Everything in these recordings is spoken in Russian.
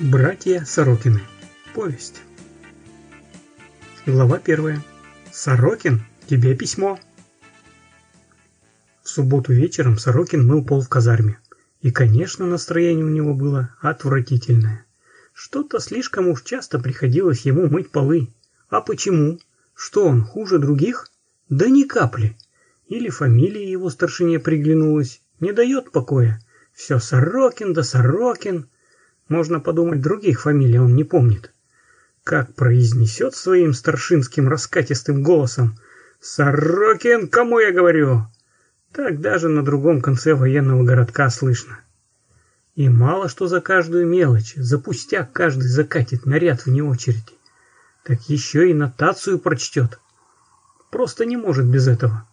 Братья Сорокины. Повесть. Глава первая. Сорокин, тебе письмо. В субботу вечером Сорокин мыл пол в казарме. И, конечно, настроение у него было отвратительное. Что-то слишком уж часто приходилось ему мыть полы. А почему? Что он, хуже других? Да ни капли. Или фамилия его старшине приглянулась. Не дает покоя. Все Сорокин да Сорокин. Можно подумать, других фамилий он не помнит. Как произнесет своим старшинским раскатистым голосом «Сорокин, кому я говорю?» Так даже на другом конце военного городка слышно. И мало что за каждую мелочь, за пустяк каждый закатит наряд вне очереди. Так еще и нотацию прочтет. Просто не может без этого.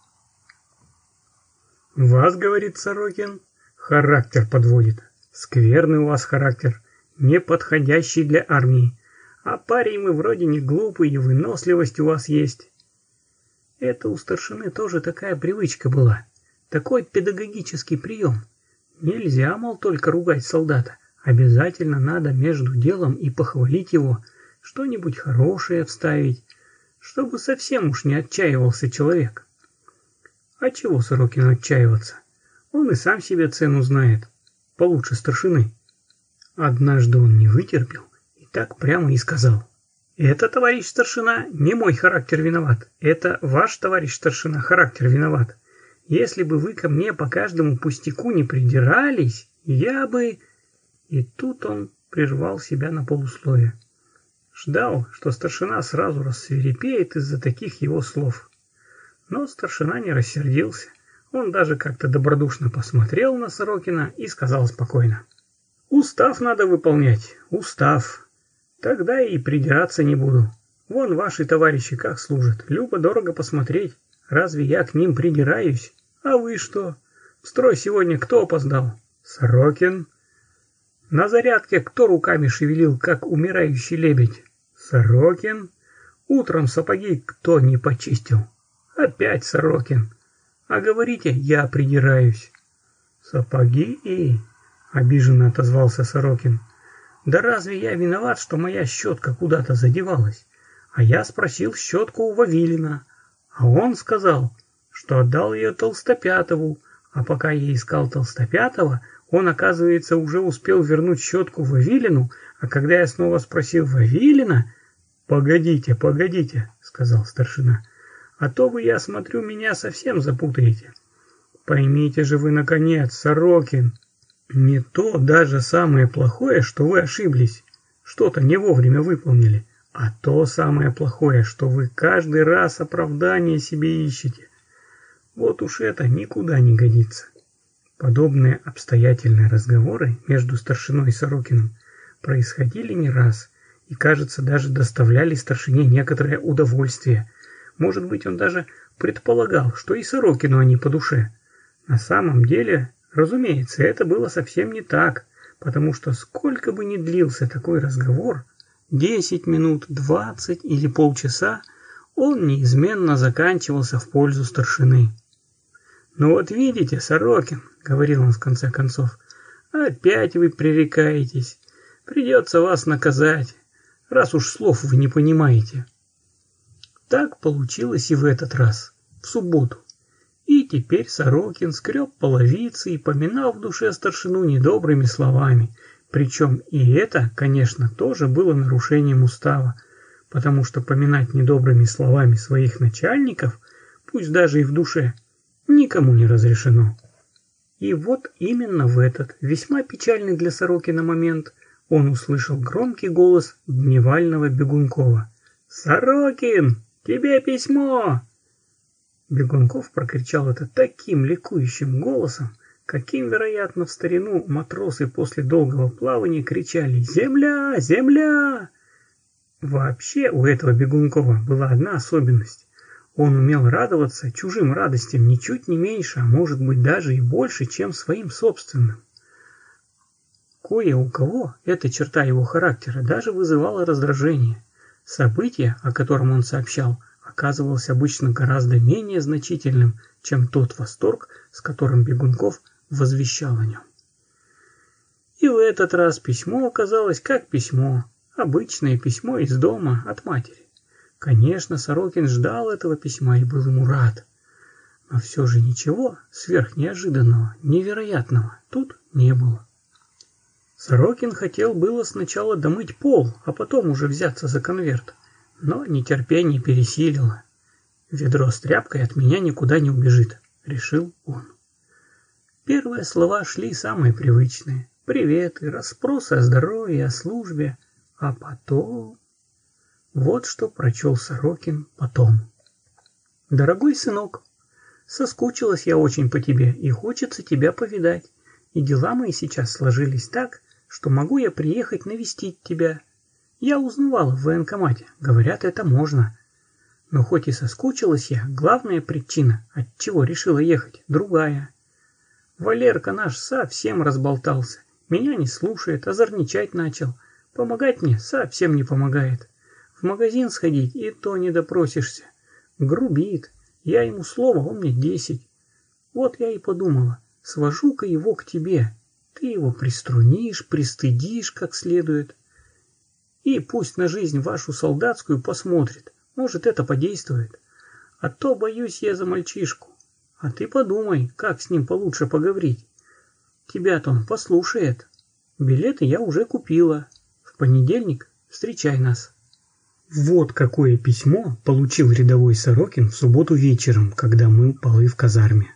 «Вас, — говорит Сорокин, — характер подводит. Скверный у вас характер не подходящий для армии. А парень мы вроде не глупый, и выносливость у вас есть. Это у старшины тоже такая привычка была. Такой педагогический прием. Нельзя, мол, только ругать солдата. Обязательно надо между делом и похвалить его, что-нибудь хорошее вставить, чтобы совсем уж не отчаивался человек. А чего Сорокин отчаиваться? Он и сам себе цену знает, получше старшины. Однажды он не вытерпел и так прямо и сказал. «Это, товарищ старшина, не мой характер виноват. Это ваш, товарищ старшина, характер виноват. Если бы вы ко мне по каждому пустяку не придирались, я бы...» И тут он прервал себя на полусловие. Ждал, что старшина сразу рассверепеет из-за таких его слов. Но старшина не рассердился. Он даже как-то добродушно посмотрел на Сорокина и сказал спокойно. Устав надо выполнять, устав. Тогда и придираться не буду. Вон ваши товарищи как служат, любо дорого посмотреть. Разве я к ним придираюсь? А вы что? В строй сегодня кто опоздал? Сорокин. На зарядке кто руками шевелил, как умирающий лебедь? Сорокин. Утром сапоги кто не почистил? Опять Сорокин. А говорите, я придираюсь. Сапоги и... — обиженно отозвался Сорокин. «Да разве я виноват, что моя щетка куда-то задевалась? А я спросил щетку у Вавилина, а он сказал, что отдал ее Толстопятову, а пока я искал Толстопятова, он, оказывается, уже успел вернуть щетку Вавилину, а когда я снова спросил Вавилина... «Погодите, погодите», — сказал старшина, — «а то вы, я смотрю, меня совсем запутаете». «Поймите же вы, наконец, Сорокин!» Не то даже самое плохое, что вы ошиблись, что-то не вовремя выполнили, а то самое плохое, что вы каждый раз оправдание себе ищете. Вот уж это никуда не годится. Подобные обстоятельные разговоры между старшиной и Сорокиным происходили не раз и, кажется, даже доставляли старшине некоторое удовольствие. Может быть, он даже предполагал, что и Сорокину они по душе. На самом деле Разумеется, это было совсем не так, потому что сколько бы ни длился такой разговор, 10 минут, 20 или полчаса, он неизменно заканчивался в пользу старшины. «Ну вот видите, Сорокин», — говорил он в конце концов, — «опять вы пререкаетесь. Придется вас наказать, раз уж слов вы не понимаете». Так получилось и в этот раз, в субботу. И теперь Сорокин скреб половицы и поминал в душе старшину недобрыми словами. Причем и это, конечно, тоже было нарушением устава, потому что поминать недобрыми словами своих начальников, пусть даже и в душе, никому не разрешено. И вот именно в этот, весьма печальный для Сорокина момент, он услышал громкий голос дневального Бегункова. «Сорокин, тебе письмо!» Бегунков прокричал это таким ликующим голосом, каким, вероятно, в старину матросы после долгого плавания кричали «Земля! Земля!». Вообще у этого Бегункова была одна особенность. Он умел радоваться чужим радостям ничуть не меньше, а может быть даже и больше, чем своим собственным. Кое у кого эта черта его характера даже вызывала раздражение. Событие, о котором он сообщал, оказывался обычно гораздо менее значительным, чем тот восторг, с которым Бегунков возвещал о нем. И в этот раз письмо оказалось как письмо, обычное письмо из дома от матери. Конечно, Сорокин ждал этого письма и был ему рад. Но все же ничего сверхнеожиданного, невероятного тут не было. Сорокин хотел было сначала домыть пол, а потом уже взяться за конверт, но нетерпение пересилило. Ведро с тряпкой от меня никуда не убежит, решил он. Первые слова шли самые привычные. Приветы, расспросы о здоровье, о службе. А потом... Вот что прочел Сорокин потом. «Дорогой сынок, соскучилась я очень по тебе и хочется тебя повидать. И дела мои сейчас сложились так, что могу я приехать навестить тебя. Я узнавала в военкомате, говорят, это можно. Но хоть и соскучилась я, главная причина, от чего решила ехать, другая. Валерка наш совсем разболтался, меня не слушает, озорничать начал, помогать мне совсем не помогает. В магазин сходить и то не допросишься. Грубит, я ему слово, он мне десять. Вот я и подумала, свожу-ка его к тебе, ты его приструнишь, пристыдишь как следует. И пусть на жизнь вашу солдатскую посмотрит. Может, это подействует. А то боюсь я за мальчишку. А ты подумай, как с ним получше поговорить. Тебя-то он послушает. Билеты я уже купила. В понедельник встречай нас. Вот какое письмо получил рядовой Сорокин в субботу вечером, когда мыл полы в казарме.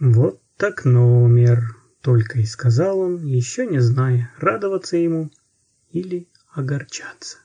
Вот так номер. Только и сказал он, еще не зная, радоваться ему или огорчаться.